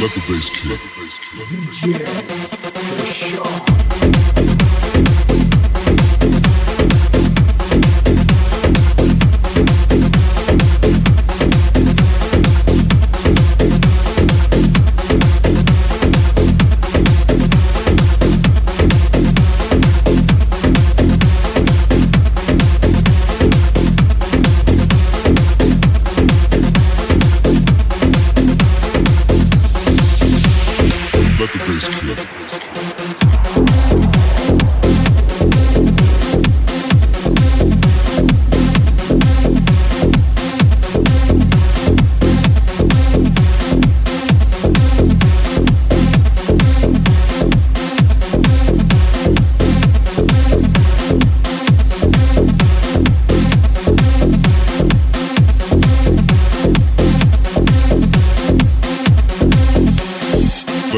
Let the bass kick. DJ, for sure.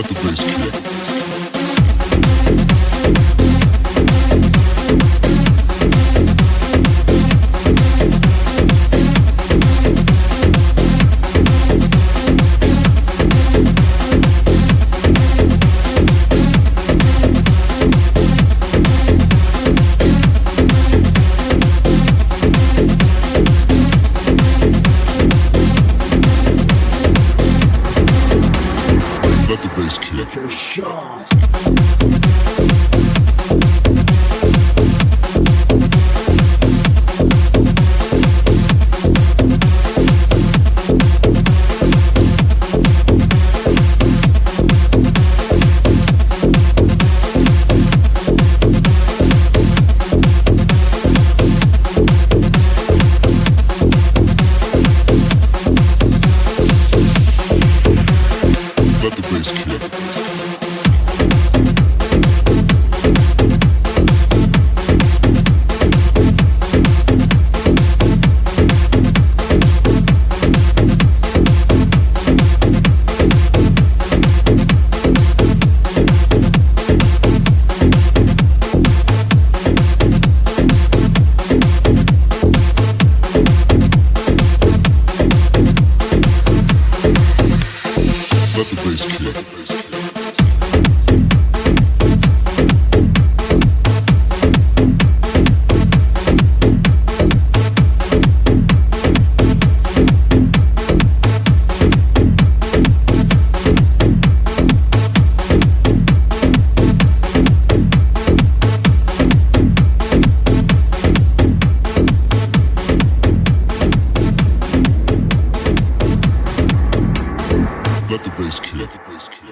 got the bass kick. Aftershock. Cut the bass kid. place, kid.